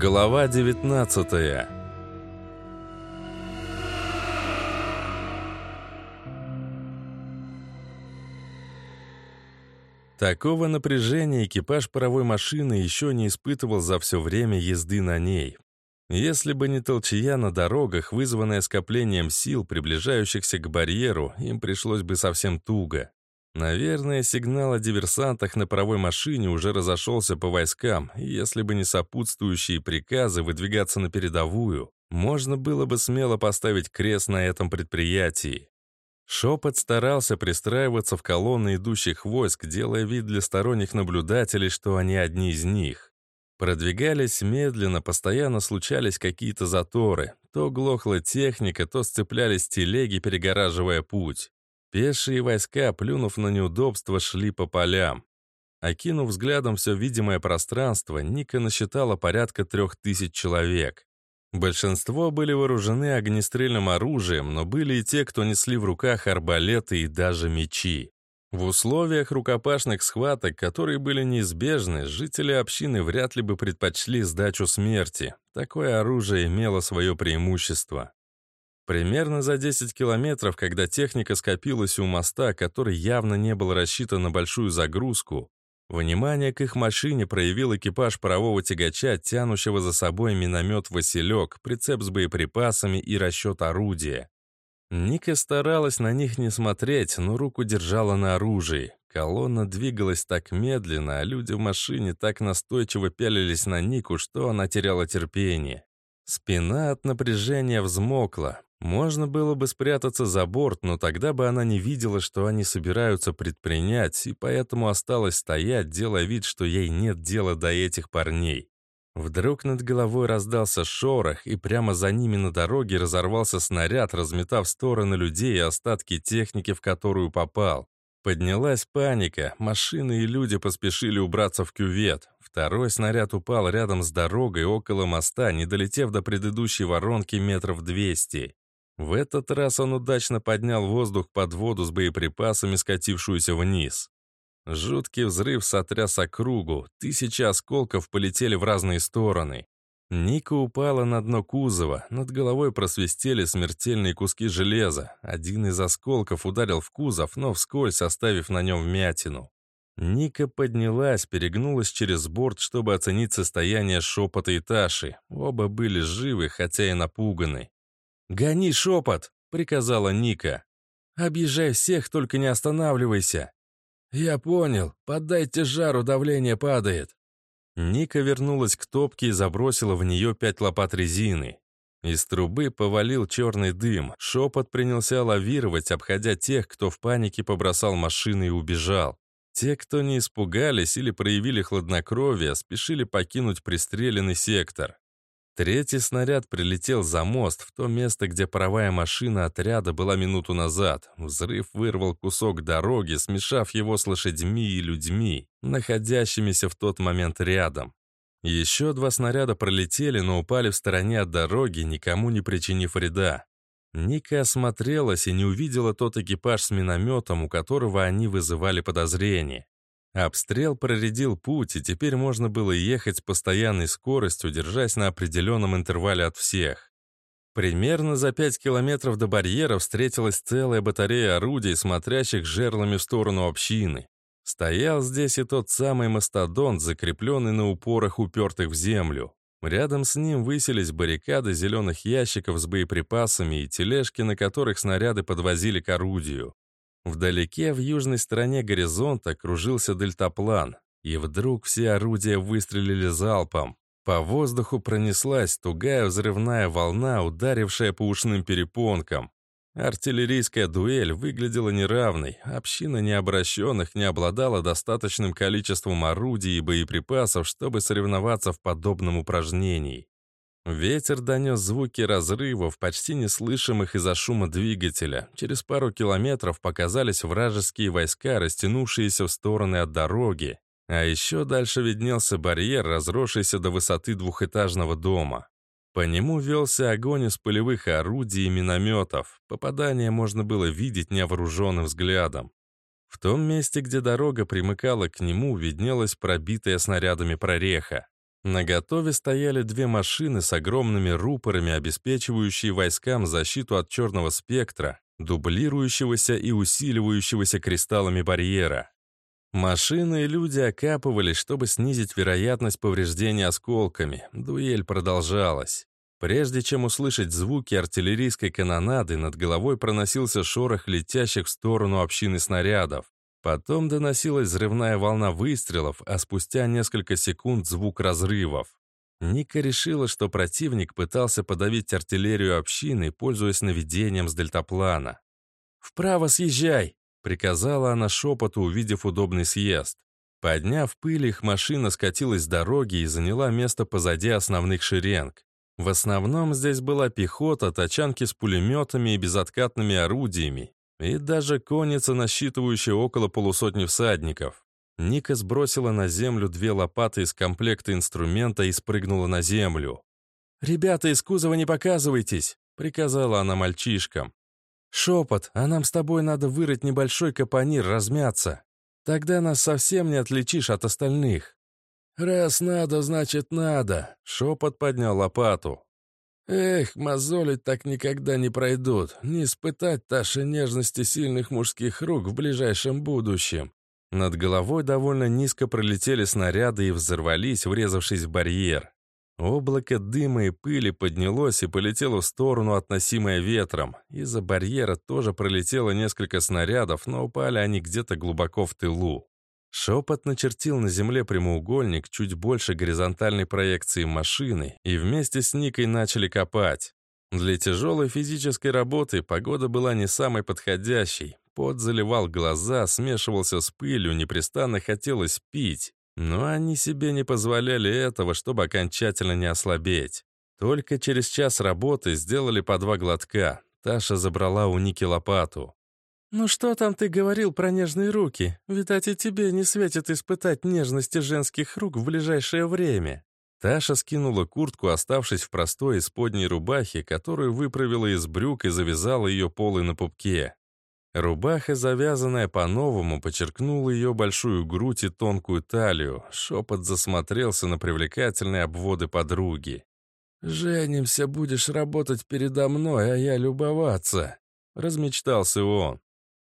Глава 19 Такого напряжения экипаж паровой машины еще не испытывал за все время езды на ней. Если бы не толчья на дорогах, вызванная скоплением сил, приближающихся к барьеру, им пришлось бы совсем туго. Наверное, сигнал о диверсантах на паровой машине уже разошелся по войскам, и если бы не сопутствующие приказы выдвигаться на передовую, можно было бы смело поставить крест на этом предприятии. Шепот старался пристраиваться в колонны идущих войск, делая вид для сторонних наблюдателей, что они одни из них. Продвигались медленно, постоянно случались какие-то заторы. То глохла техника, то сцеплялись телеги, перегораживая путь. Пешие войска, плюнув на неудобства, шли по полям. Окинув взглядом все видимое пространство, Ника насчитала порядка трех тысяч человек. Большинство были вооружены огнестрельным оружием, но были и те, кто несли в руках арбалеты и даже мечи. В условиях рукопашных схваток, которые были неизбежны, жители общины вряд ли бы предпочли сдачу смерти. Такое оружие имело свое преимущество. Примерно за 10 километров, когда техника скопилась у моста, который явно не был рассчитан на большую загрузку, внимание к их машине проявил экипаж парового тягача, тянущего за собой миномет «Василек», прицеп с боеприпасами и расчет орудия. Ника старалась на них не смотреть, но руку держала на оружии. Колонна двигалась так медленно, а люди в машине так настойчиво пялились на Нику, что она теряла терпение. Спина от напряжения взмокла. Можно было бы спрятаться за борт, но тогда бы она не видела, что они собираются предпринять, и поэтому осталась стоять, делая вид, что ей нет дела до этих парней. Вдруг над головой раздался шорох, и прямо за ними на дороге разорвался снаряд, разметав стороны людей и остатки техники, в которую попал. Поднялась паника, машины и люди поспешили убраться в кювет. Второй снаряд упал рядом с дорогой около моста, не долетев до предыдущей воронки метров двести. В этот раз он удачно поднял воздух под воду с боеприпасами, скатившуюся вниз. Жуткий взрыв сотряс округу, тысячи осколков полетели в разные стороны. Ника упала на дно кузова, над головой просвистели смертельные куски железа. Один из осколков ударил в кузов, но вскользь оставив на нем вмятину. Ника поднялась, перегнулась через борт, чтобы оценить состояние шепота и Таши. Оба были живы, хотя и напуганы. «Гони шепот!» — приказала Ника. «Объезжай всех, только не останавливайся!» «Я понял. Поддайте жару, давление падает». Ника вернулась к топке и забросила в нее пять лопат резины. Из трубы повалил черный дым. Шепот принялся лавировать, обходя тех, кто в панике побросал машины и убежал. Те, кто не испугались или проявили хладнокровие, спешили покинуть пристреленный сектор. Третий снаряд прилетел за мост, в то место, где паровая машина отряда была минуту назад. Взрыв вырвал кусок дороги, смешав его с лошадьми и людьми, находящимися в тот момент рядом. Еще два снаряда пролетели, но упали в стороне от дороги, никому не причинив вреда. Ника осмотрелась и не увидела тот экипаж с минометом, у которого они вызывали подозрение. Обстрел проредил путь, и теперь можно было ехать с постоянной скоростью, держась на определенном интервале от всех. Примерно за 5 километров до барьера встретилась целая батарея орудий, смотрящих жерлами в сторону общины. Стоял здесь и тот самый мастодонт, закрепленный на упорах, упертых в землю. Рядом с ним высились баррикады зеленых ящиков с боеприпасами и тележки, на которых снаряды подвозили к орудию. Вдалеке, в южной стороне горизонта, кружился дельтаплан, и вдруг все орудия выстрелили залпом. По воздуху пронеслась тугая взрывная волна, ударившая по ушным перепонкам. Артиллерийская дуэль выглядела неравной, община необращенных не обладала достаточным количеством орудий и боеприпасов, чтобы соревноваться в подобном упражнении. Ветер донес звуки разрывов, почти неслышимых из-за шума двигателя. Через пару километров показались вражеские войска, растянувшиеся в стороны от дороги. А еще дальше виднелся барьер, разросшийся до высоты двухэтажного дома. По нему велся огонь из полевых орудий и минометов. Попадание можно было видеть невооруженным взглядом. В том месте, где дорога примыкала к нему, виднелась пробитая снарядами прореха. На готове стояли две машины с огромными рупорами, обеспечивающие войскам защиту от черного спектра, дублирующегося и усиливающегося кристаллами барьера. Машины и люди окапывались, чтобы снизить вероятность повреждения осколками. Дуэль продолжалась. Прежде чем услышать звуки артиллерийской канонады, над головой проносился шорох летящих в сторону общины снарядов. Потом доносилась взрывная волна выстрелов, а спустя несколько секунд звук разрывов. Ника решила, что противник пытался подавить артиллерию общины, пользуясь наведением с дельтаплана. «Вправо съезжай!» — приказала она шепоту, увидев удобный съезд. Подняв пыль, их машина скатилась с дороги и заняла место позади основных шеренг. В основном здесь была пехота, тачанки с пулеметами и безоткатными орудиями, и даже конница, насчитывающая около полусотни всадников. Ника сбросила на землю две лопаты из комплекта инструмента и спрыгнула на землю. «Ребята, из кузова не показывайтесь!» — приказала она мальчишкам. «Шепот, а нам с тобой надо вырыть небольшой капонир, размяться. Тогда нас совсем не отличишь от остальных». «Раз надо, значит надо», — шепот поднял лопату. «Эх, мозолить так никогда не пройдут, не испытать Таши нежности сильных мужских рук в ближайшем будущем». Над головой довольно низко пролетели снаряды и взорвались, врезавшись в барьер. Облако дыма и пыли поднялось и полетело в сторону, относимое ветром. Из-за барьера тоже пролетело несколько снарядов, но упали они где-то глубоко в тылу. Шепот начертил на земле прямоугольник чуть больше горизонтальной проекции машины, и вместе с Никой начали копать. Для тяжелой физической работы погода была не самой подходящей. Пот заливал глаза, смешивался с пылью, непрестанно хотелось пить. Но они себе не позволяли этого, чтобы окончательно не ослабеть. Только через час работы сделали по два глотка. Таша забрала у Ники лопату. «Ну что там ты говорил про нежные руки? Видать, и тебе не светит испытать нежности женских рук в ближайшее время». Таша скинула куртку, оставшись в простой исподней рубахе, которую выправила из брюк и завязала ее полой на пупке. Рубаха, завязанная по-новому, подчеркнула ее большую грудь и тонкую талию. Шепот засмотрелся на привлекательные обводы подруги. «Женимся, будешь работать передо мной, а я любоваться», — размечтался он.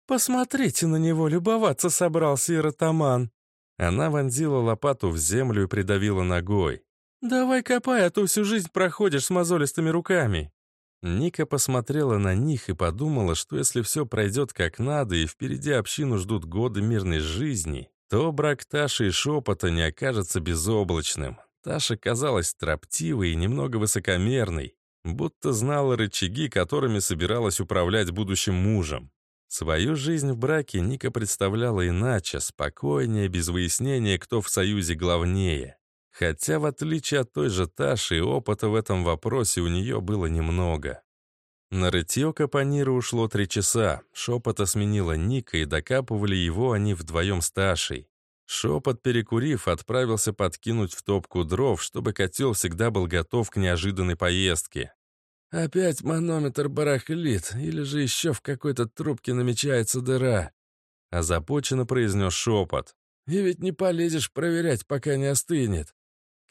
«Посмотрите на него, любоваться собрался иротаман!» Она вонзила лопату в землю и придавила ногой. «Давай копай, а то всю жизнь проходишь с мозолистыми руками!» Ника посмотрела на них и подумала, что если все пройдет как надо и впереди общину ждут годы мирной жизни, то брак Таши и Шепота не окажется безоблачным. Таша казалась строптивой и немного высокомерной, будто знала рычаги, которыми собиралась управлять будущим мужем. Свою жизнь в браке Ника представляла иначе, спокойнее, без выяснения, кто в союзе главнее. Хотя, в отличие от той же Таши, опыта в этом вопросе у нее было немного. На рытье Капонира ушло три часа. Шепота сменила Ника, и докапывали его они вдвоем с Ташей. Шепот, перекурив, отправился подкинуть в топку дров, чтобы котел всегда был готов к неожиданной поездке. «Опять манометр барахлит, или же еще в какой-то трубке намечается дыра», — озабоченно произнес шепот. «И ведь не полезешь проверять, пока не остынет».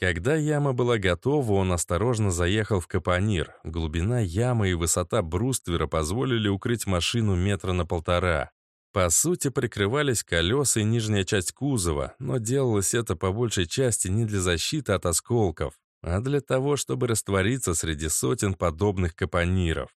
Когда яма была готова, он осторожно заехал в капонир. Глубина ямы и высота бруствера позволили укрыть машину метра на полтора. По сути, прикрывались колеса и нижняя часть кузова, но делалось это по большей части не для защиты от осколков а для того, чтобы раствориться среди сотен подобных капониров.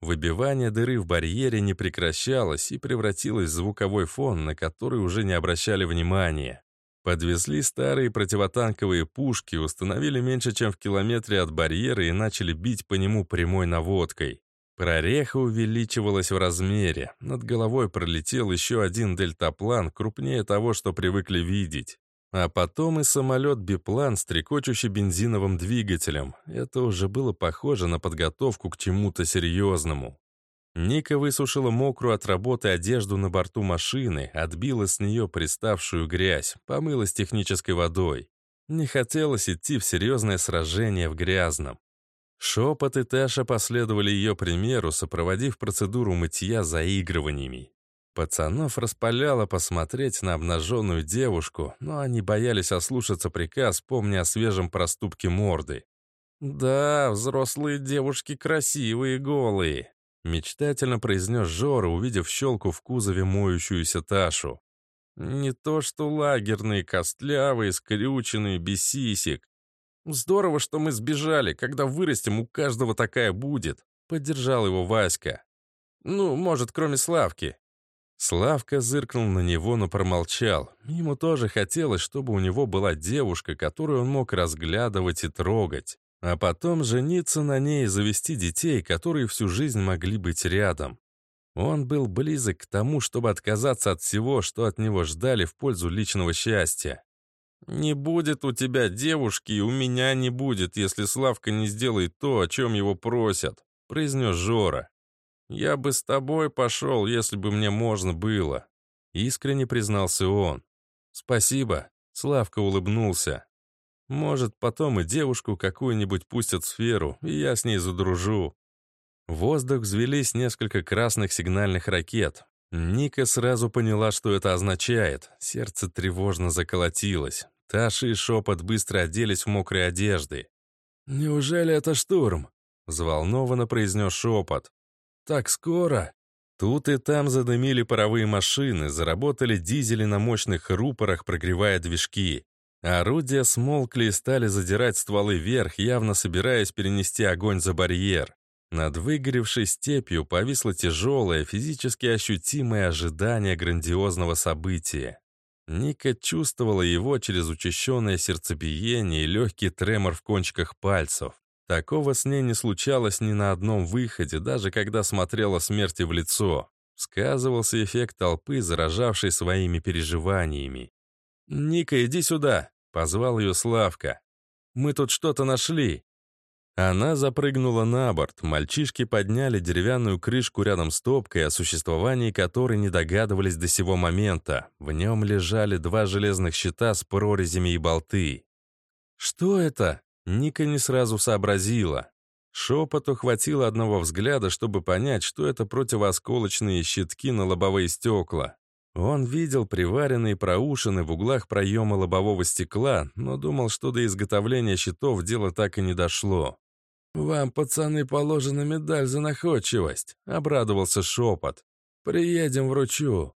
Выбивание дыры в барьере не прекращалось и превратилось в звуковой фон, на который уже не обращали внимания. Подвезли старые противотанковые пушки, установили меньше, чем в километре от барьера и начали бить по нему прямой наводкой. Прореха увеличивалась в размере. Над головой пролетел еще один дельтаплан, крупнее того, что привыкли видеть. А потом и самолет-биплан, стрекочущий бензиновым двигателем. Это уже было похоже на подготовку к чему-то серьезному. Ника высушила мокрую от работы одежду на борту машины, отбила с нее приставшую грязь, помыла с технической водой. Не хотелось идти в серьезное сражение в грязном. Шепот и Таша последовали ее примеру, сопроводив процедуру мытья заигрываниями. Пацанов распаляло посмотреть на обнаженную девушку, но они боялись ослушаться приказ, помня о свежем проступке морды. «Да, взрослые девушки красивые голые», — мечтательно произнес Жора, увидев щелку в кузове моющуюся Ташу. «Не то что лагерные, костлявые, скрюченные, без сисек. Здорово, что мы сбежали, когда вырастем, у каждого такая будет», — поддержал его Васька. «Ну, может, кроме Славки», Славка зыркнул на него, но промолчал. Ему тоже хотелось, чтобы у него была девушка, которую он мог разглядывать и трогать. А потом жениться на ней и завести детей, которые всю жизнь могли быть рядом. Он был близок к тому, чтобы отказаться от всего, что от него ждали в пользу личного счастья. «Не будет у тебя девушки, и у меня не будет, если Славка не сделает то, о чем его просят», — произнес Жора. «Я бы с тобой пошел, если бы мне можно было», — искренне признался он. «Спасибо», — Славка улыбнулся. «Может, потом и девушку какую-нибудь пустят в сферу, и я с ней задружу». В воздух взвелись несколько красных сигнальных ракет. Ника сразу поняла, что это означает. Сердце тревожно заколотилось. Таша и Шепот быстро оделись в мокрые одежды. «Неужели это штурм?» — взволнованно произнес Шепот. Так скоро?» Тут и там задымили паровые машины, заработали дизели на мощных рупорах, прогревая движки. Орудия смолкли и стали задирать стволы вверх, явно собираясь перенести огонь за барьер. Над выгоревшей степью повисло тяжелое, физически ощутимое ожидание грандиозного события. Ника чувствовала его через учащенное сердцебиение и легкий тремор в кончиках пальцев. Такого с ней не случалось ни на одном выходе, даже когда смотрела смерти в лицо. Сказывался эффект толпы, заражавшей своими переживаниями. «Ника, иди сюда!» — позвал ее Славка. «Мы тут что-то нашли!» Она запрыгнула на борт, мальчишки подняли деревянную крышку рядом с топкой, о существовании которой не догадывались до сего момента. В нем лежали два железных щита с прорезями и болты. «Что это?» Ника не сразу сообразила. Шепоту хватило одного взгляда, чтобы понять, что это противоосколочные щитки на лобовые стекла. Он видел приваренные проушины в углах проема лобового стекла, но думал, что до изготовления щитов дело так и не дошло. «Вам, пацаны, положена медаль за находчивость», — обрадовался шепот. «Приедем вручу».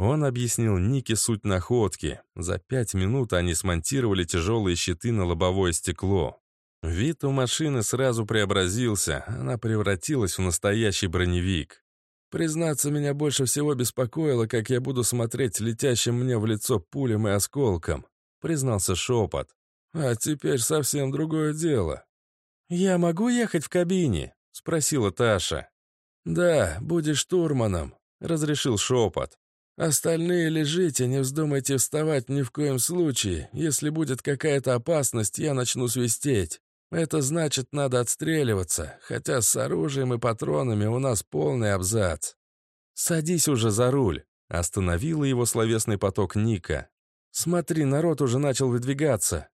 Он объяснил Нике суть находки. За пять минут они смонтировали тяжелые щиты на лобовое стекло. Вид у машины сразу преобразился, она превратилась в настоящий броневик. Признаться, меня больше всего беспокоило, как я буду смотреть летящим мне в лицо пулем и осколком, признался шепот. А теперь совсем другое дело. «Я могу ехать в кабине?» — спросила Таша. «Да, будешь штурманом», — разрешил шепот. Остальные лежите, не вздумайте вставать ни в коем случае. Если будет какая-то опасность, я начну свистеть. Это значит, надо отстреливаться, хотя с оружием и патронами у нас полный абзац. Садись уже за руль. Остановила его словесный поток Ника. Смотри, народ уже начал выдвигаться.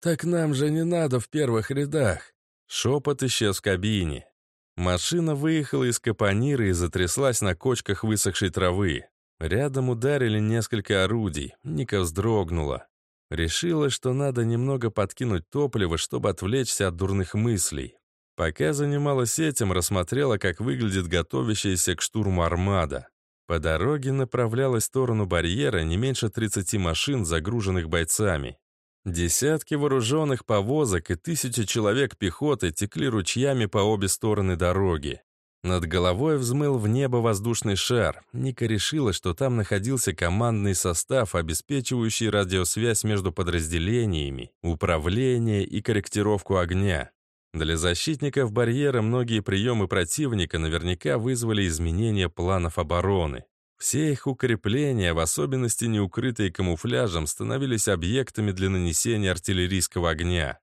Так нам же не надо в первых рядах. Шепот исчез в кабине. Машина выехала из капонира и затряслась на кочках высохшей травы. Рядом ударили несколько орудий. Ника вздрогнула. Решила, что надо немного подкинуть топливо, чтобы отвлечься от дурных мыслей. Пока занималась этим, рассмотрела, как выглядит готовящаяся к штурму армада. По дороге направлялась в сторону барьера не меньше 30 машин, загруженных бойцами. Десятки вооруженных повозок и тысячи человек пехоты текли ручьями по обе стороны дороги. Над головой взмыл в небо воздушный шар. Ника решила, что там находился командный состав, обеспечивающий радиосвязь между подразделениями, управление и корректировку огня. Для защитников барьера многие приемы противника наверняка вызвали изменения планов обороны. Все их укрепления, в особенности не укрытые камуфляжем, становились объектами для нанесения артиллерийского огня.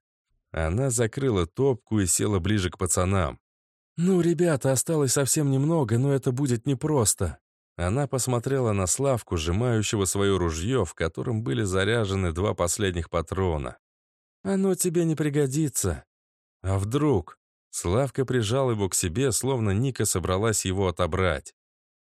Она закрыла топку и села ближе к пацанам. «Ну, ребята, осталось совсем немного, но это будет непросто». Она посмотрела на Славку, сжимающего свое ружье, в котором были заряжены два последних патрона. «Оно тебе не пригодится». «А вдруг?» Славка прижал его к себе, словно Ника собралась его отобрать.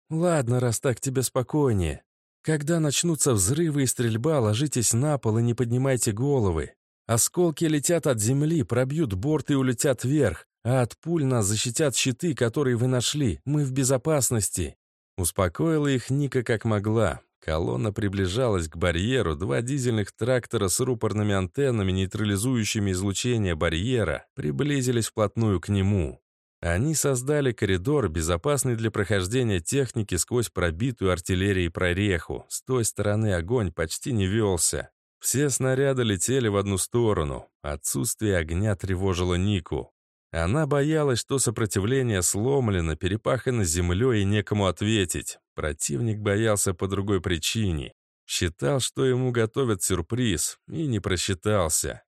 «Ладно, раз так тебе спокойнее. Когда начнутся взрывы и стрельба, ложитесь на пол и не поднимайте головы. Осколки летят от земли, пробьют борт и улетят вверх, а от пуль нас защитят щиты, которые вы нашли. Мы в безопасности». Успокоила их Ника как могла. Колонна приближалась к барьеру, два дизельных трактора с рупорными антеннами, нейтрализующими излучение барьера, приблизились вплотную к нему. Они создали коридор, безопасный для прохождения техники сквозь пробитую артиллерией прореху. С той стороны огонь почти не велся. Все снаряды летели в одну сторону. Отсутствие огня тревожило Нику. Она боялась, что сопротивление сломлено, перепахано землей и некому ответить. Противник боялся по другой причине. Считал, что ему готовят сюрприз, и не просчитался.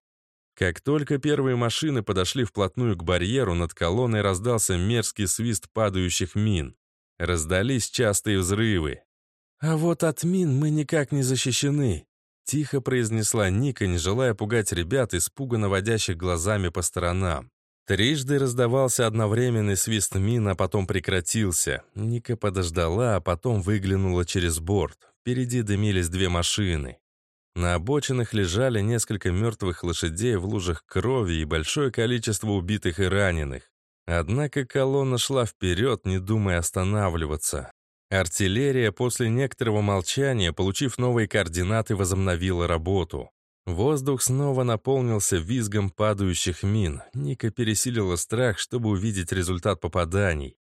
Как только первые машины подошли вплотную к барьеру, над колонной раздался мерзкий свист падающих мин. Раздались частые взрывы. «А вот от мин мы никак не защищены», — тихо произнесла Ника, не желая пугать ребят, испуганно водящих глазами по сторонам. Трижды раздавался одновременный свист мин, а потом прекратился. Ника подождала, а потом выглянула через борт. Впереди дымились две машины. На обочинах лежали несколько мертвых лошадей в лужах крови и большое количество убитых и раненых. Однако колонна шла вперед, не думая останавливаться. Артиллерия после некоторого молчания, получив новые координаты, возобновила работу. Воздух снова наполнился визгом падающих мин. Ника пересилила страх, чтобы увидеть результат попаданий.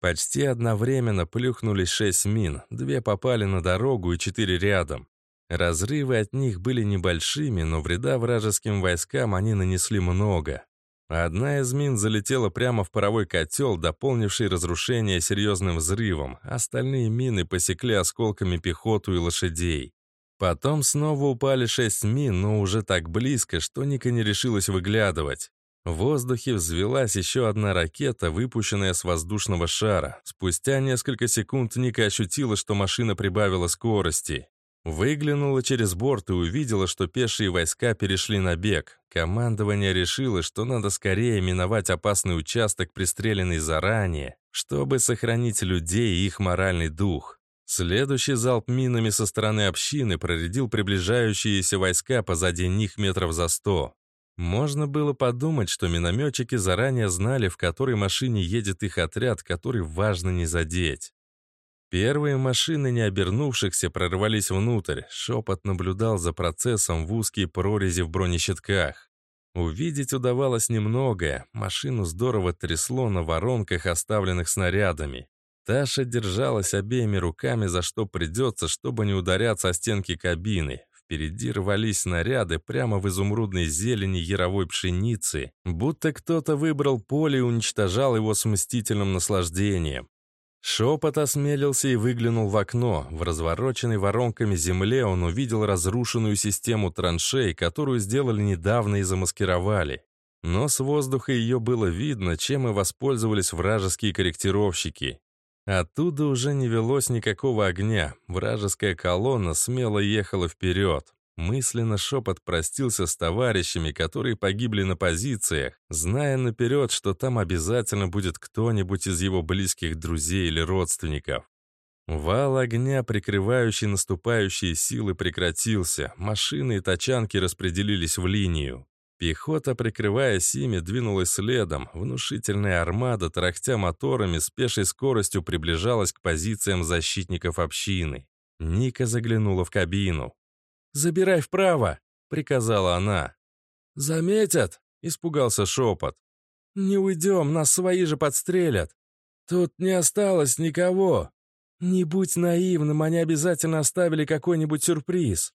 Почти одновременно плюхнулись шесть мин, две попали на дорогу и четыре рядом. Разрывы от них были небольшими, но вреда вражеским войскам они нанесли много. Одна из мин залетела прямо в паровой котел, дополнивший разрушение серьезным взрывом. Остальные мины посекли осколками пехоту и лошадей. Потом снова упали шесть мин, но уже так близко, что Ника не решилась выглядывать. В воздухе взвелась еще одна ракета, выпущенная с воздушного шара. Спустя несколько секунд Ника ощутила, что машина прибавила скорости. Выглянула через борт и увидела, что пешие войска перешли на бег. Командование решило, что надо скорее миновать опасный участок, пристреленный заранее, чтобы сохранить людей и их моральный дух. Следующий залп минами со стороны общины проредил приближающиеся войска позади них метров за сто. Можно было подумать, что минометчики заранее знали, в которой машине едет их отряд, который важно не задеть. Первые машины, не обернувшихся, прорвались внутрь. Шепот наблюдал за процессом в узкие прорези в бронещитках. Увидеть удавалось немногое. Машину здорово трясло на воронках, оставленных снарядами. Таша держалась обеими руками, за что придется, чтобы не ударяться о стенки кабины. Впереди рвались снаряды прямо в изумрудной зелени яровой пшеницы, будто кто-то выбрал поле и уничтожал его с мстительным наслаждением. Шепот осмелился и выглянул в окно. В развороченной воронками земле он увидел разрушенную систему траншей, которую сделали недавно и замаскировали. Но с воздуха ее было видно, чем и воспользовались вражеские корректировщики. Оттуда уже не велось никакого огня. Вражеская колонна смело ехала вперед. Мысленно шепот простился с товарищами, которые погибли на позициях, зная наперед, что там обязательно будет кто-нибудь из его близких друзей или родственников. Вал огня, прикрывающий наступающие силы, прекратился. Машины и тачанки распределились в линию. Пехота, прикрываясь ими, двинулась следом. Внушительная армада, тарахтя моторами, с пешей скоростью приближалась к позициям защитников общины. Ника заглянула в кабину. «Забирай вправо!» — приказала она. «Заметят!» — испугался шепот. «Не уйдем, нас свои же подстрелят. Тут не осталось никого. Не будь наивным, они обязательно оставили какой-нибудь сюрприз».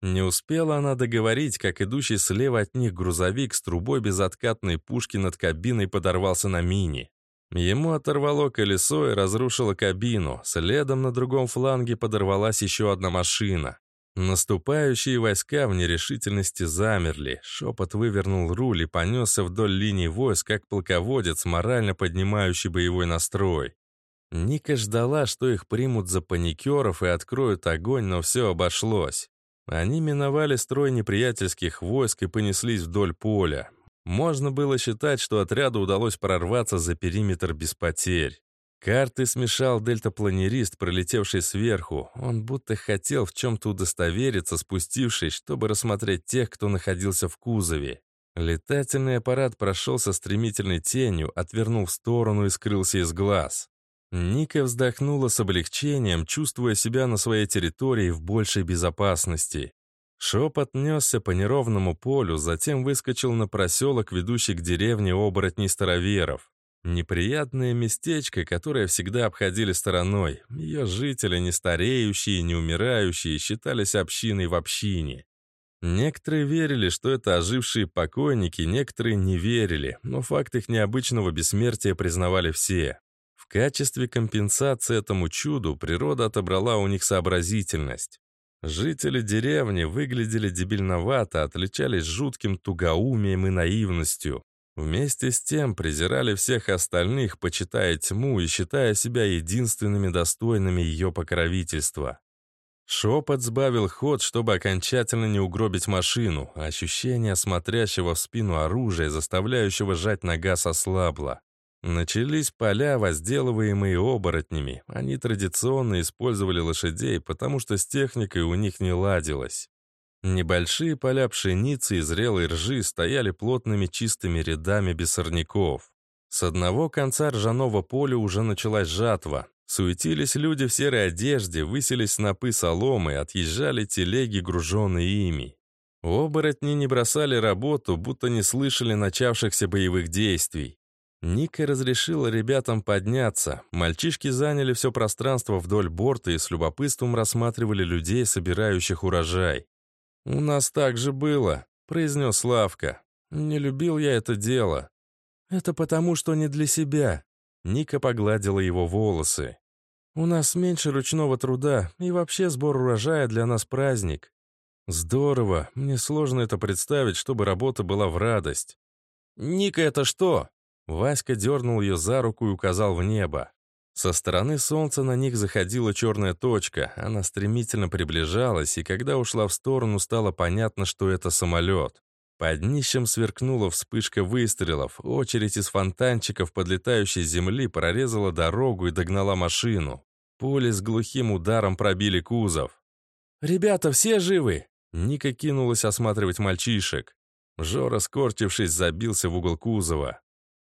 Не успела она договорить, как идущий слева от них грузовик с трубой безоткатной пушки над кабиной подорвался на мини. Ему оторвало колесо и разрушило кабину. Следом на другом фланге подорвалась еще одна машина. Наступающие войска в нерешительности замерли. Шепот вывернул руль и понесся вдоль линии войск, как полководец, морально поднимающий боевой настрой. Ника ждала, что их примут за паникеров и откроют огонь, но все обошлось. Они миновали строй неприятельских войск и понеслись вдоль поля. Можно было считать, что отряду удалось прорваться за периметр без потерь. Карты смешал дельтапланерист, пролетевший сверху. Он будто хотел в чем-то удостовериться, спустившись, чтобы рассмотреть тех, кто находился в кузове. Летательный аппарат прошелся стремительной тенью, отвернул в сторону и скрылся из глаз. Ника вздохнула с облегчением, чувствуя себя на своей территории в большей безопасности. Шепот несся по неровному полю, затем выскочил на проселок, ведущий к деревне оборотней староверов. Неприятное местечко, которое всегда обходили стороной. Ее жители, не стареющие, не умирающие, считались общиной в общине. Некоторые верили, что это ожившие покойники, некоторые не верили, но факт их необычного бессмертия признавали все. Качестве компенсации этому чуду природа отобрала у них сообразительность. Жители деревни выглядели дебильновато, отличались жутким тугоумием и наивностью. Вместе с тем презирали всех остальных, почитая тьму и считая себя единственными достойными ее покровительства. Шепот сбавил ход, чтобы окончательно не угробить машину, а ощущение смотрящего в спину оружия, заставляющего жать на газ, ослабло. Начались поля, возделываемые оборотнями. Они традиционно использовали лошадей, потому что с техникой у них не ладилось. Небольшие поля пшеницы и зрелой ржи стояли плотными чистыми рядами без сорняков. С одного конца ржаного поля уже началась жатва. Суетились люди в серой одежде, высились снопы соломы, отъезжали телеги, груженные ими. Оборотни не бросали работу, будто не слышали начавшихся боевых действий. Ника разрешила ребятам подняться. Мальчишки заняли все пространство вдоль борта и с любопытством рассматривали людей, собирающих урожай. «У нас так же было», — произнес Славка. «Не любил я это дело». «Это потому, что не для себя». Ника погладила его волосы. «У нас меньше ручного труда, и вообще сбор урожая для нас праздник». «Здорово. Мне сложно это представить, чтобы работа была в радость». «Ника, это что?» Васька дернул ее за руку и указал в небо. Со стороны солнца на них заходила черная точка. Она стремительно приближалась, и когда ушла в сторону, стало понятно, что это самолет. Под днищем сверкнула вспышка выстрелов. Очередь из фонтанчиков подлетающей земли прорезала дорогу и догнала машину. Пули с глухим ударом пробили кузов. «Ребята, все живы?» Ника кинулась осматривать мальчишек. Жора, скорчившись, забился в угол кузова.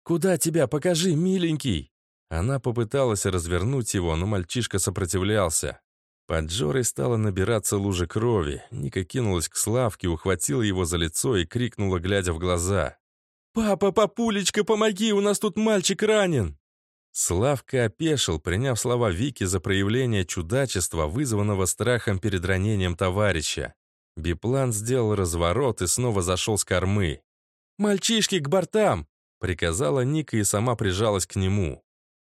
«Куда тебя? Покажи, миленький!» Она попыталась развернуть его, но мальчишка сопротивлялся. Под Джорой стала набираться лужа крови. Ника кинулась к Славке, ухватила его за лицо и крикнула, глядя в глаза. «Папа, папулечка, помоги, у нас тут мальчик ранен!» Славка опешил, приняв слова Вики за проявление чудачества, вызванного страхом перед ранением товарища. Биплан сделал разворот и снова зашел с кормы. «Мальчишки, к бортам!» — приказала Ника и сама прижалась к нему.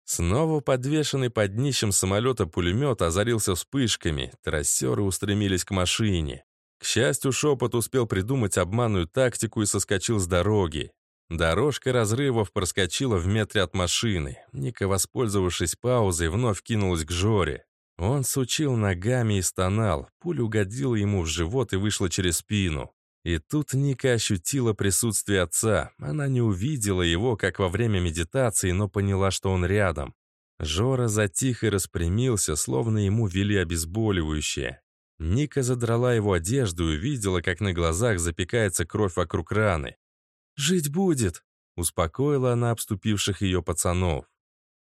Снова подвешенный под днищем самолета пулемет озарился вспышками, трассеры устремились к машине. К счастью, Шепот успел придумать обманную тактику и соскочил с дороги. Дорожка разрывов проскочила в метре от машины. Ника, воспользовавшись паузой, вновь кинулась к Жоре. Он сучил ногами и стонал. Пуля угодила ему в живот и вышла через спину. И тут Ника ощутила присутствие отца. Она не увидела его, как во время медитации, но поняла, что он рядом. Жора затих и распрямился, словно ему вели обезболивающее. Ника задрала его одежду и увидела, как на глазах запекается кровь вокруг раны. «Жить будет», — успокоила она обступивших ее пацанов.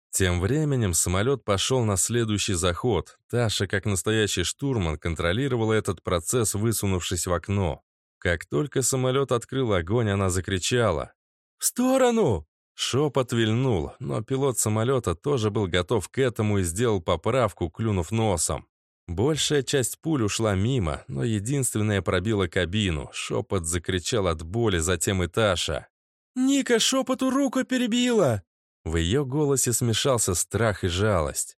Тем временем самолет пошел на следующий заход. Таша, как настоящий штурман, контролировала этот процесс, высунувшись в окно. Как только самолет открыл огонь, она закричала. «В сторону!» Шепот вильнул, но пилот самолета тоже был готов к этому и сделал поправку, клюнув носом. Большая часть пуль ушла мимо, но единственная пробила кабину. Шепот закричал от боли, затем и Таша. «Ника, шепоту руку перебила!» В ее голосе смешался страх и жалость.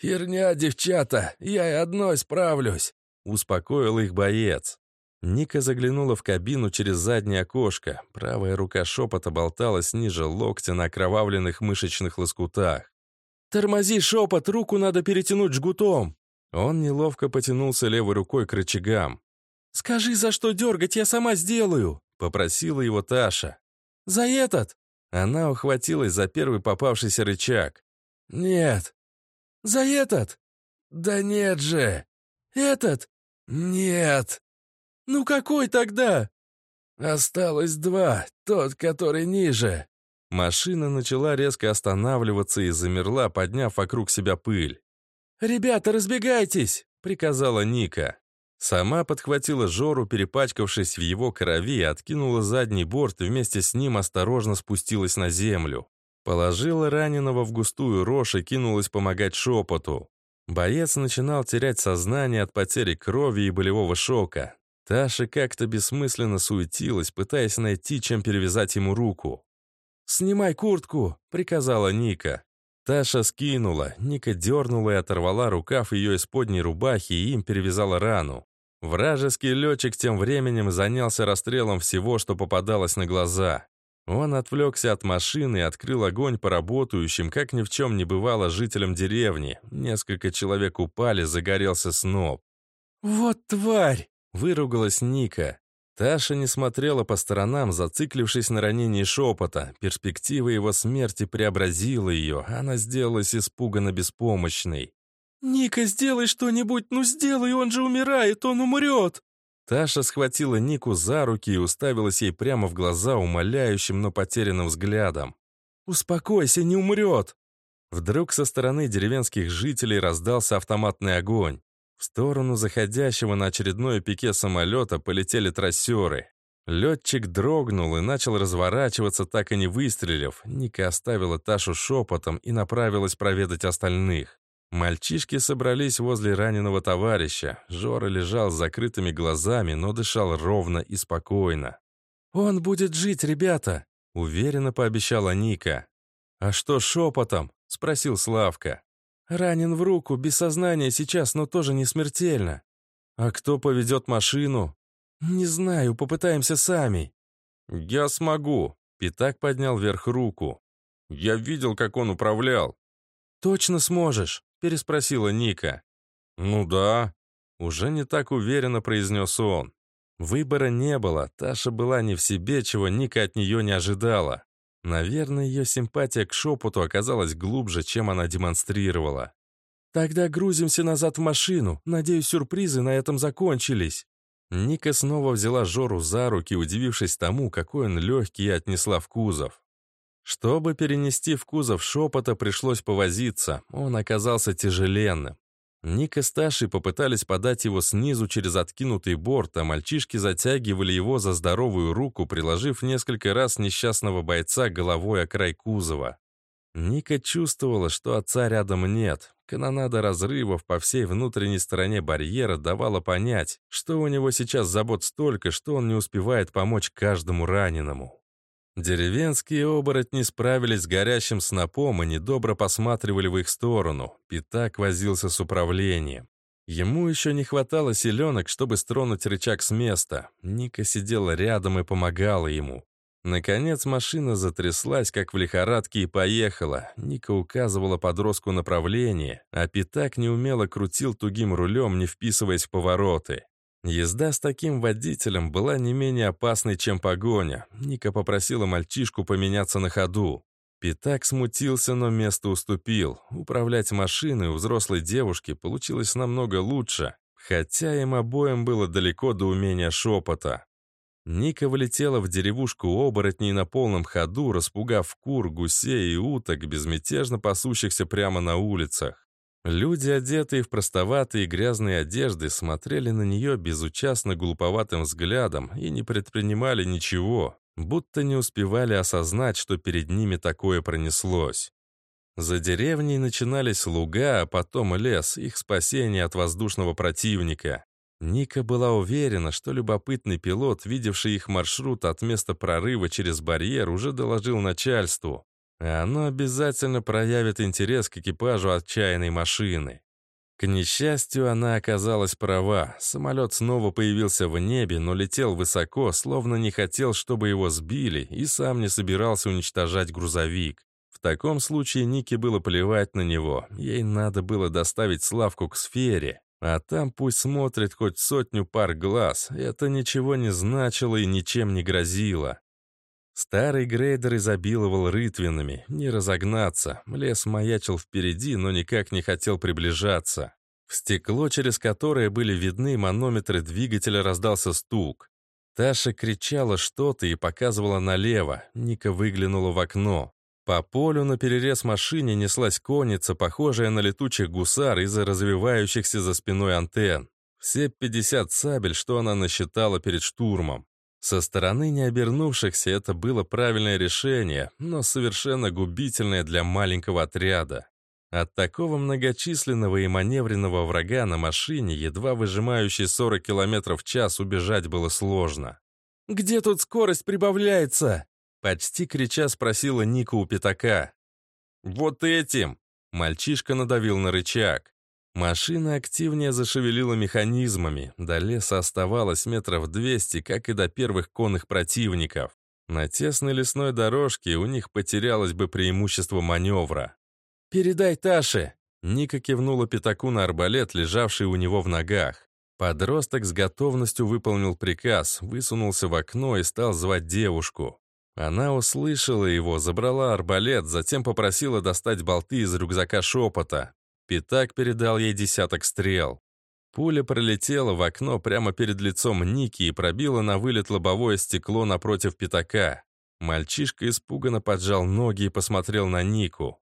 «Херня, девчата, я и одной справлюсь», — успокоил их боец. Ника заглянула в кабину через заднее окошко. Правая рука шепота болталась ниже локтя на окровавленных мышечных лоскутах. «Тормози, шепот, руку надо перетянуть жгутом!» Он неловко потянулся левой рукой к рычагам. «Скажи, за что дергать, я сама сделаю!» — попросила его Таша. «За этот!» Она ухватилась за первый попавшийся рычаг. Нет. За этот? Да нет же. Этот? Нет. Ну какой тогда? Осталось два, тот, который ниже. Машина начала резко останавливаться и замерла, подняв вокруг себя пыль. «Ребята, разбегайтесь!» — приказала Ника. Сама подхватила Жору, перепачкавшись в его крови, откинула задний борт и вместе с ним осторожно спустилась на землю. Положила раненого в густую рожь и кинулась помогать шепоту. Боец начинал терять сознание от потери крови и болевого шока. Таша как-то бессмысленно суетилась, пытаясь найти, чем перевязать ему руку. «Снимай куртку!» — приказала Ника. Таша скинула, Ника дернула и оторвала рукав ее из подней рубахи и им перевязала рану. Вражеский летчик тем временем занялся расстрелом всего, что попадалось на глаза. Он отвлекся от машины и открыл огонь по работающим, как ни в чем не бывало, жителям деревни. Несколько человек упали, загорелся сноп. «Вот тварь!» — выругалась Ника. Таша не смотрела по сторонам, зациклившись на ранении шепота. Перспектива его смерти преобразила ее, она сделалась испуганно беспомощной. «Ника, сделай что-нибудь, ну сделай, он же умирает, он умрет!» Таша схватила Нику за руки и уставилась ей прямо в глаза умоляющим, но потерянным взглядом. «Успокойся, не умрет!» Вдруг со стороны деревенских жителей раздался автоматный огонь. В сторону заходящего на очередное пике самолета полетели трассеры. Летчик дрогнул и начал разворачиваться, так и не выстрелив. Ника оставила Ташу шепотом и направилась проведать остальных. Мальчишки собрались возле раненого товарища. Жора лежал с закрытыми глазами, но дышал ровно и спокойно. «Он будет жить, ребята!» — уверенно пообещала Ника. «А что шепотом?» — спросил Славка. Ранен в руку, без сознания сейчас, но тоже не смертельно. А кто поведет машину? Не знаю, попытаемся сами. Я смогу. Питак поднял вверх руку. Я видел, как он управлял. Точно сможешь? Переспросила Ника. Ну да. Уже не так уверенно произнес он. Выбора не было, Таша была не в себе, чего Ника от нее не ожидала. Наверное, ее симпатия к шепоту оказалась глубже, чем она демонстрировала. «Тогда грузимся назад в машину. Надеюсь, сюрпризы на этом закончились». Ника снова взяла Жору за руки, удивившись тому, какой он легкий, и отнесла в кузов. Чтобы перенести в кузов шепота, пришлось повозиться. Он оказался тяжеленным. Ника с Ташей попытались подать его снизу через откинутый борт, а мальчишки затягивали его за здоровую руку, приложив несколько раз несчастного бойца головой о край кузова. Ника чувствовала, что отца рядом нет. Канонада разрывов по всей внутренней стороне барьера давала понять, что у него сейчас забот столько, что он не успевает помочь каждому раненому. Деревенские оборотни справились с горящим снопом и недобро посматривали в их сторону. Питак возился с управлением. Ему еще не хватало силенок, чтобы стронуть рычаг с места. Ника сидела рядом и помогала ему. Наконец машина затряслась, как в лихорадке, и поехала. Ника указывала подростку направление, а Питак неумело крутил тугим рулем, не вписываясь в повороты. Езда с таким водителем была не менее опасной, чем погоня. Ника попросила мальчишку поменяться на ходу. Питак смутился, но место уступил. Управлять машиной у взрослой девушки получилось намного лучше, хотя им обоим было далеко до умения шепота. Ника влетела в деревушку оборотней на полном ходу, распугав кур, гусей и уток, безмятежно пасущихся прямо на улицах. Люди, одетые в простоватые грязные одежды, смотрели на нее безучастно глуповатым взглядом и не предпринимали ничего, будто не успевали осознать, что перед ними такое пронеслось. За деревней начинались луга, а потом лес, их спасение от воздушного противника. Ника была уверена, что любопытный пилот, видевший их маршрут от места прорыва через барьер, уже доложил начальству. Оно обязательно проявит интерес к экипажу отчаянной машины. К несчастью, она оказалась права. Самолет снова появился в небе, но летел высоко, словно не хотел, чтобы его сбили, и сам не собирался уничтожать грузовик. В таком случае Нике было плевать на него. Ей надо было доставить Славку к сфере, а там пусть смотрит хоть сотню пар глаз. Это ничего не значило и ничем не грозило. Старый грейдер изобиловал рытвинами, не разогнаться. Лес маячил впереди, но никак не хотел приближаться. В стекло, через которое были видны манометры двигателя, раздался стук. Таша кричала что-то и показывала налево. Ника выглянула в окно. По полю на перерез машине неслась конница, похожая на летучих гусар из-за развивающихся за спиной антенн. Все 50 сабель, что она насчитала перед штурмом. Со стороны не обернувшихся это было правильное решение, но совершенно губительное для маленького отряда. От такого многочисленного и маневренного врага на машине, едва выжимающей 40 км в час, убежать было сложно. «Где тут скорость прибавляется?» Почти крича спросила Ника у пятака. «Вот этим!» Мальчишка надавил на рычаг. Машина активнее зашевелила механизмами. До леса оставалось метров 200, как и до первых конных противников. На тесной лесной дорожке у них потерялось бы преимущество маневра. «Передай Таше!» Ника кивнула пятаку на арбалет, лежавший у него в ногах. Подросток с готовностью выполнил приказ, высунулся в окно и стал звать девушку. Она услышала его, забрала арбалет, затем попросила достать болты из рюкзака шепота. Пятак передал ей десяток стрел. Пуля пролетела в окно прямо перед лицом Ники и пробила на вылет лобовое стекло напротив пятака. Мальчишка испуганно поджал ноги и посмотрел на Нику.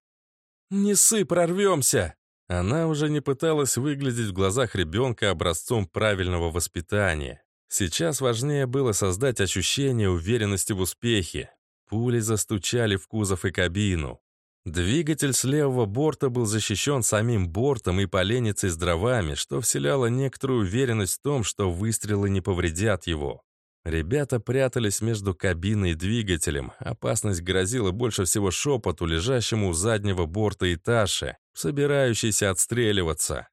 «Не ссы, прорвемся!» Она уже не пыталась выглядеть в глазах ребенка образцом правильного воспитания. Сейчас важнее было создать ощущение уверенности в успехе. Пули застучали в кузов и кабину. Двигатель с левого борта был защищен самим бортом и поленницей с дровами, что вселяло некоторую уверенность в том, что выстрелы не повредят его. Ребята прятались между кабиной и двигателем. Опасность грозила больше всего шепоту, лежащему у заднего борта Иташи, собирающейся отстреливаться.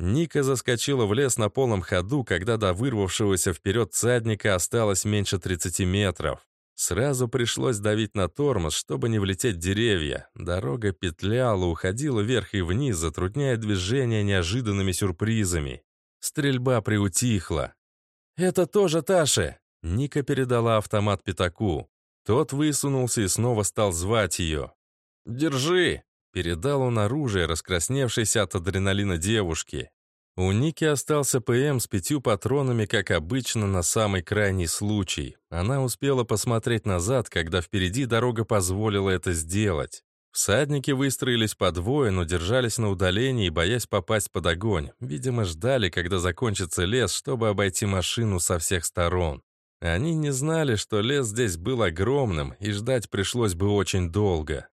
Ника заскочила в лес на полном ходу, когда до вырвавшегося вперед всадника осталось меньше 30 метров. Сразу пришлось давить на тормоз, чтобы не влететь в деревья. Дорога петляла, уходила вверх и вниз, затрудняя движение неожиданными сюрпризами. Стрельба приутихла. «Это тоже Таши!» Ника передала автомат пятаку. Тот высунулся и снова стал звать ее. «Держи!» Передал он оружие, раскрасневшееся от адреналина девушки. У Ники остался ПМ с пятью патронами, как обычно, на самый крайний случай. Она успела посмотреть назад, когда впереди дорога позволила это сделать. Всадники выстроились по двое, но держались на удалении, боясь попасть под огонь. Видимо, ждали, когда закончится лес, чтобы обойти машину со всех сторон. Они не знали, что лес здесь был огромным, и ждать пришлось бы очень долго.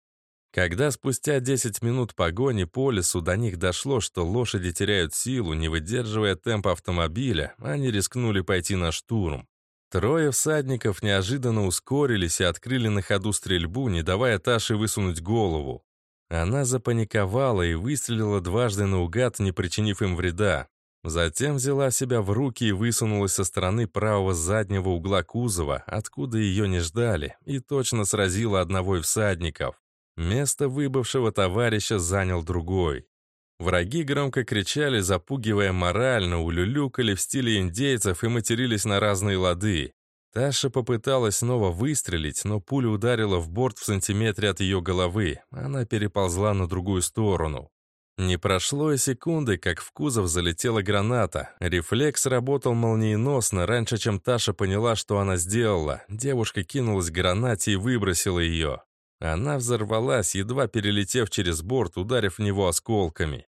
Когда спустя 10 минут погони по лесу до них дошло, что лошади теряют силу, не выдерживая темпа автомобиля, они рискнули пойти на штурм. Трое всадников неожиданно ускорились и открыли на ходу стрельбу, не давая Таше высунуть голову. Она запаниковала и выстрелила дважды наугад, не причинив им вреда. Затем взяла себя в руки и высунулась со стороны правого заднего угла кузова, откуда ее не ждали, и точно сразила одного из всадников. Место выбывшего товарища занял другой. Враги громко кричали, запугивая морально, улюлюкали в стиле индейцев и матерились на разные лады. Таша попыталась снова выстрелить, но пуля ударила в борт в сантиметре от ее головы. Она переползла на другую сторону. Не прошло и секунды, как в кузов залетела граната. Рефлекс работал молниеносно, раньше, чем Таша поняла, что она сделала. Девушка кинулась к гранате и выбросила ее. Она взорвалась, едва перелетев через борт, ударив в него осколками.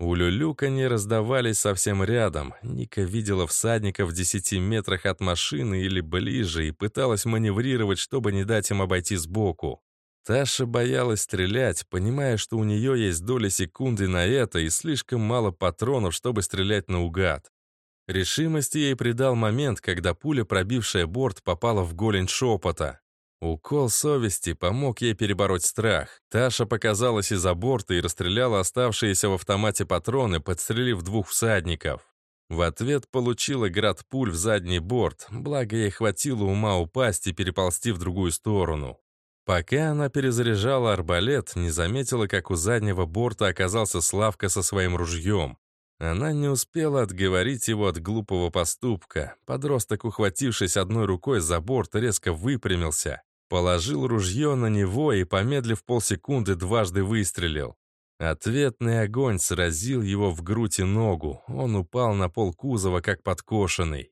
У люлюка не раздавались совсем рядом. Ника видела всадника в десяти метрах от машины или ближе и пыталась маневрировать, чтобы не дать им обойти сбоку. Таша боялась стрелять, понимая, что у нее есть доля секунды на это и слишком мало патронов, чтобы стрелять наугад. Решимости ей придал момент, когда пуля, пробившая борт, попала в голень шепота. Укол совести помог ей перебороть страх. Таша показалась из-за борта и расстреляла оставшиеся в автомате патроны, подстрелив двух всадников. В ответ получила град пуль в задний борт, благо ей хватило ума упасть и переползти в другую сторону. Пока она перезаряжала арбалет, не заметила, как у заднего борта оказался Славка со своим ружьем. Она не успела отговорить его от глупого поступка. Подросток, ухватившись одной рукой за борт, резко выпрямился. Положил ружье на него и, помедлив полсекунды, дважды выстрелил. Ответный огонь сразил его в грудь и ногу. Он упал на пол кузова, как подкошенный.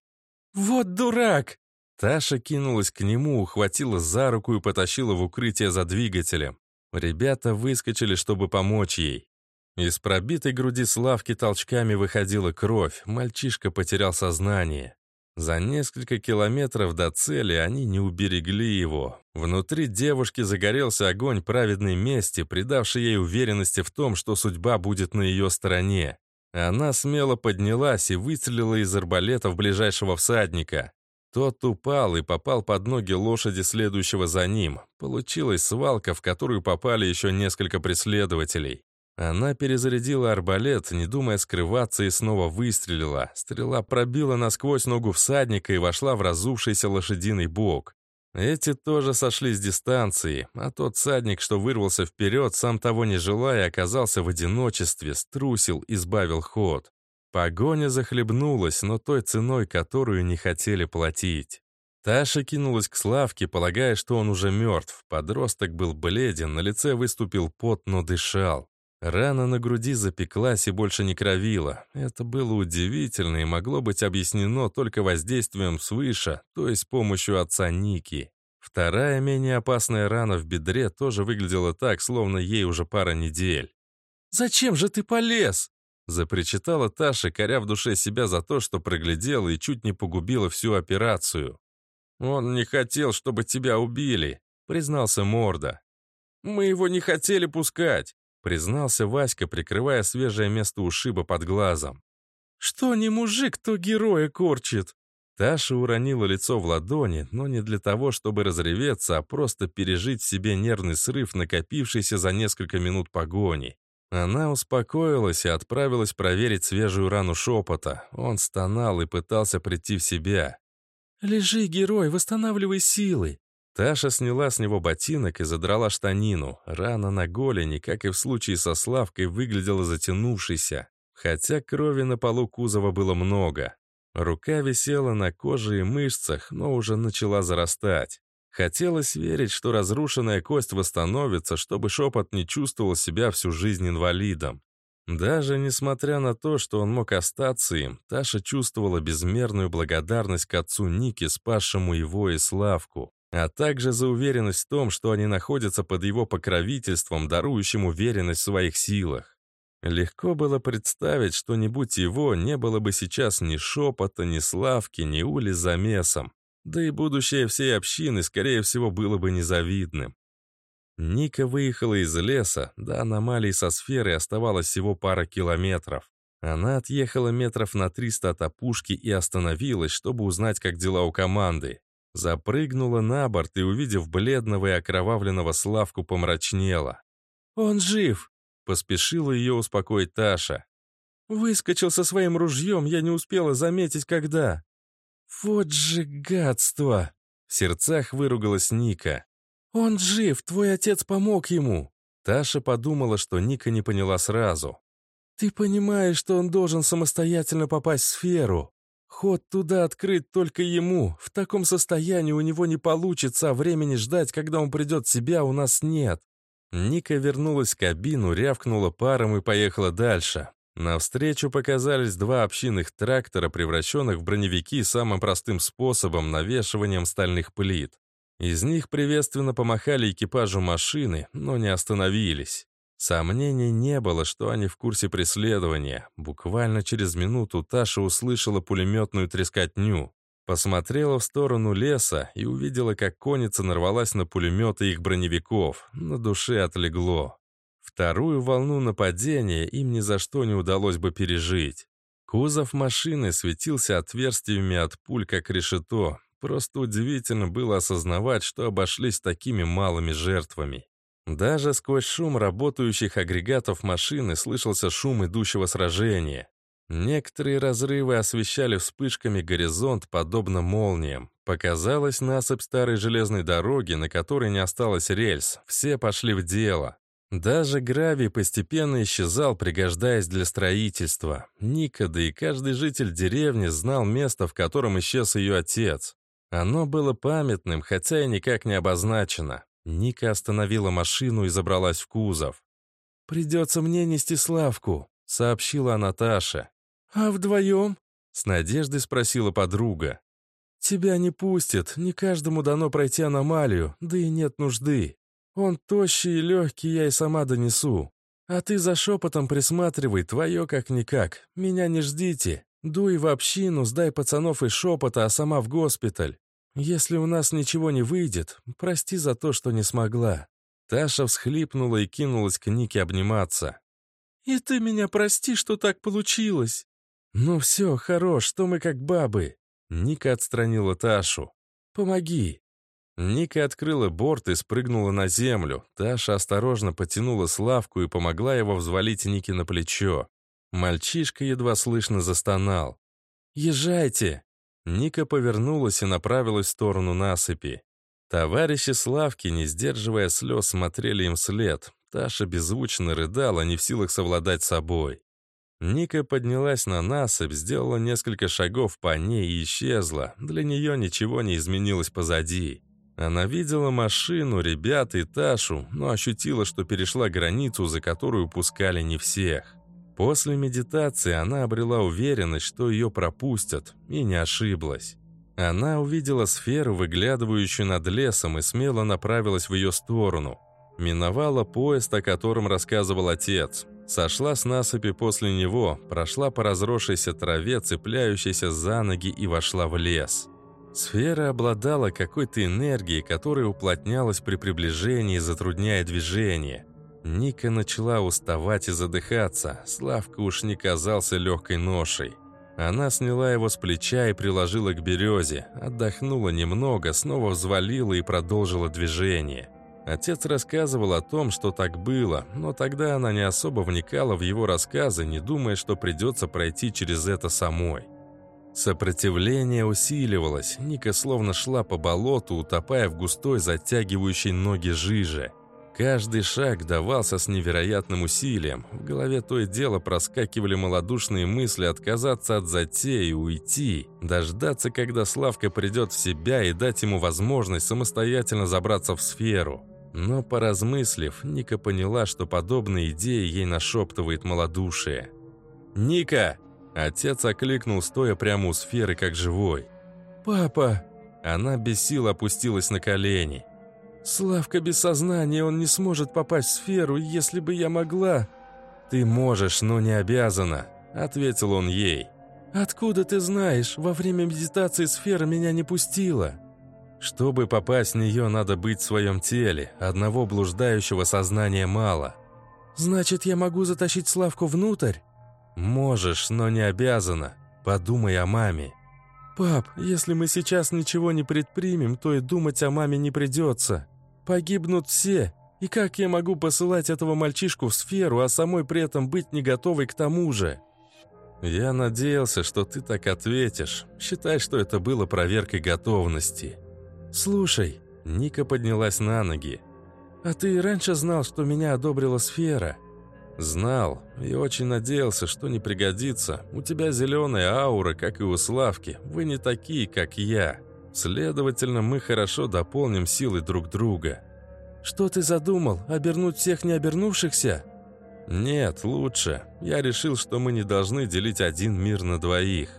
«Вот дурак!» Таша кинулась к нему, ухватила за руку и потащила в укрытие за двигателем. Ребята выскочили, чтобы помочь ей. Из пробитой груди Славки толчками выходила кровь, мальчишка потерял сознание. За несколько километров до цели они не уберегли его. Внутри девушки загорелся огонь праведной мести, придавший ей уверенности в том, что судьба будет на ее стороне. Она смело поднялась и выстрелила из арбалета в ближайшего всадника. Тот упал и попал под ноги лошади, следующего за ним. Получилась свалка, в которую попали еще несколько преследователей. Она перезарядила арбалет, не думая скрываться, и снова выстрелила. Стрела пробила насквозь ногу всадника и вошла в разувшийся лошадиный бок. Эти тоже сошли с дистанции, а тот всадник, что вырвался вперед, сам того не желая, оказался в одиночестве, струсил и сбавил ход. Погоня захлебнулась, но той ценой, которую не хотели платить. Таша кинулась к Славке, полагая, что он уже мертв. Подросток был бледен, на лице выступил пот, но дышал. Рана на груди запеклась и больше не кровила. Это было удивительно и могло быть объяснено только воздействием свыше, то есть помощью отца Ники. Вторая, менее опасная рана в бедре тоже выглядела так, словно ей уже пара недель. «Зачем же ты полез?» запричитала Таша, коря в душе себя за то, что проглядела и чуть не погубила всю операцию. «Он не хотел, чтобы тебя убили», — признался Морда. «Мы его не хотели пускать признался Васька, прикрывая свежее место ушиба под глазом. «Что не мужик, то героя корчит!» Таша уронила лицо в ладони, но не для того, чтобы разреветься, а просто пережить в себе нервный срыв, накопившийся за несколько минут погони. Она успокоилась и отправилась проверить свежую рану шепота. Он стонал и пытался прийти в себя. «Лежи, герой, восстанавливай силы!» Таша сняла с него ботинок и задрала штанину. Рана на голени, как и в случае со Славкой, выглядела затянувшейся, хотя крови на полу кузова было много. Рука висела на коже и мышцах, но уже начала зарастать. Хотелось верить, что разрушенная кость восстановится, чтобы шепот не чувствовал себя всю жизнь инвалидом. Даже несмотря на то, что он мог остаться им, Таша чувствовала безмерную благодарность к отцу Ники, спасшему его и Славку а также за уверенность в том, что они находятся под его покровительством, дарующим уверенность в своих силах. Легко было представить, что не будь его, не было бы сейчас ни шепота, ни славки, ни ули за замесом. Да и будущее всей общины, скорее всего, было бы незавидным. Ника выехала из леса, до аномалии со сферой оставалось всего пара километров. Она отъехала метров на 300 от опушки и остановилась, чтобы узнать, как дела у команды. Запрыгнула на борт и, увидев бледного и окровавленного Славку, помрачнела. «Он жив!» — поспешила ее успокоить Таша. «Выскочил со своим ружьем, я не успела заметить, когда». «Вот же гадство!» — в сердцах выругалась Ника. «Он жив, твой отец помог ему!» Таша подумала, что Ника не поняла сразу. «Ты понимаешь, что он должен самостоятельно попасть в сферу?» Ход туда открыт только ему. В таком состоянии у него не получится, а времени ждать, когда он придет в себя, у нас нет. Ника вернулась в кабину, рявкнула паром и поехала дальше. Навстречу показались два общинных трактора, превращенных в броневики самым простым способом, навешиванием стальных плит. Из них приветственно помахали экипажу машины, но не остановились. Сомнений не было, что они в курсе преследования. Буквально через минуту Таша услышала пулеметную трескотню. Посмотрела в сторону леса и увидела, как конница нарвалась на пулеметы их броневиков. На душе отлегло. Вторую волну нападения им ни за что не удалось бы пережить. Кузов машины светился отверстиями от пуль, как решето. Просто удивительно было осознавать, что обошлись такими малыми жертвами. Даже сквозь шум работающих агрегатов машины слышался шум идущего сражения. Некоторые разрывы освещали вспышками горизонт, подобно молниям. Показалась насыпь старой железной дороги, на которой не осталось рельс. Все пошли в дело. Даже гравий постепенно исчезал, пригождаясь для строительства. Ника, да и каждый житель деревни знал место, в котором исчез ее отец. Оно было памятным, хотя и никак не обозначено. Ника остановила машину и забралась в кузов. «Придется мне нести Славку», — сообщила Наташа. «А вдвоем?» — с надеждой спросила подруга. «Тебя не пустят, не каждому дано пройти аномалию, да и нет нужды. Он тощий и легкий, я и сама донесу. А ты за шепотом присматривай, твое как-никак. Меня не ждите. Дуй в общину, сдай пацанов из шепота, а сама в госпиталь. Если у нас ничего не выйдет, прости за то, что не смогла». Таша всхлипнула и кинулась к Нике обниматься. «И ты меня прости, что так получилось». «Ну все, хорош, что мы как бабы». Ника отстранила Ташу. «Помоги». Ника открыла борт и спрыгнула на землю. Таша осторожно потянула Славку и помогла его взвалить Нике на плечо. Мальчишка едва слышно застонал. «Езжайте!» Ника повернулась и направилась в сторону насыпи. Товарищи Славки, не сдерживая слез, смотрели им вслед. Таша беззвучно рыдала, не в силах совладать собой. Ника поднялась на насыпь, сделала несколько шагов по ней и исчезла. Для нее ничего не изменилось позади. Она видела машину, ребят и Ташу, но ощутила, что перешла границу, за которую пускали не всех. После медитации она обрела уверенность, что ее пропустят, и не ошиблась. Она увидела сферу, выглядывающую над лесом, и смело направилась в ее сторону. Миновала поезд, о котором рассказывал отец. Сошла с насыпи после него, прошла по разросшейся траве, цепляющейся за ноги и вошла в лес. Сфера обладала какой-то энергией, которая уплотнялась при приближении, затрудняя движение. Ника начала уставать и задыхаться. Славка уж не казался легкой ношей. Она сняла его с плеча и приложила к березе. Отдохнула немного, снова взвалила и продолжила движение. Отец рассказывал о том, что так было, но тогда она не особо вникала в его рассказы, не думая, что придется пройти через это самой. Сопротивление усиливалось, Ника словно шла по болоту, утопая в густой, затягивающей ноги жиже. Каждый шаг давался с невероятным усилием. В голове то и дело проскакивали малодушные мысли отказаться от затеи и уйти, дождаться, когда Славка придет в себя и дать ему возможность самостоятельно забраться в сферу. Но поразмыслив, Ника поняла, что подобные идеи ей нашептывает малодушие. «Ника!» Отец окликнул, стоя прямо у сферы, как живой. «Папа!» Она без сил опустилась на колени. «Славка без сознания, он не сможет попасть в сферу, если бы я могла...» «Ты можешь, но не обязана», — ответил он ей. «Откуда ты знаешь? Во время медитации сфера меня не пустила». Чтобы попасть в нее, надо быть в своем теле. Одного блуждающего сознания мало. «Значит, я могу затащить Славку внутрь?» «Можешь, но не обязана. Подумай о маме». «Пап, если мы сейчас ничего не предпримем, то и думать о маме не придется. Погибнут все. И как я могу посылать этого мальчишку в сферу, а самой при этом быть не готовой к тому же?» «Я надеялся, что ты так ответишь. Считай, что это было проверкой готовности». «Слушай», — Ника поднялась на ноги. «А ты раньше знал, что меня одобрила сфера?» «Знал и очень надеялся, что не пригодится. У тебя зеленая аура, как и у Славки. Вы не такие, как я. Следовательно, мы хорошо дополним силы друг друга». «Что ты задумал? Обернуть всех не обернувшихся?» «Нет, лучше. Я решил, что мы не должны делить один мир на двоих».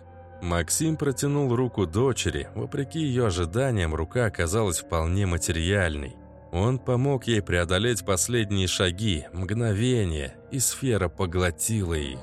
Максим протянул руку дочери. Вопреки ее ожиданиям, рука оказалась вполне материальной. Он помог ей преодолеть последние шаги, мгновения, и сфера поглотила их.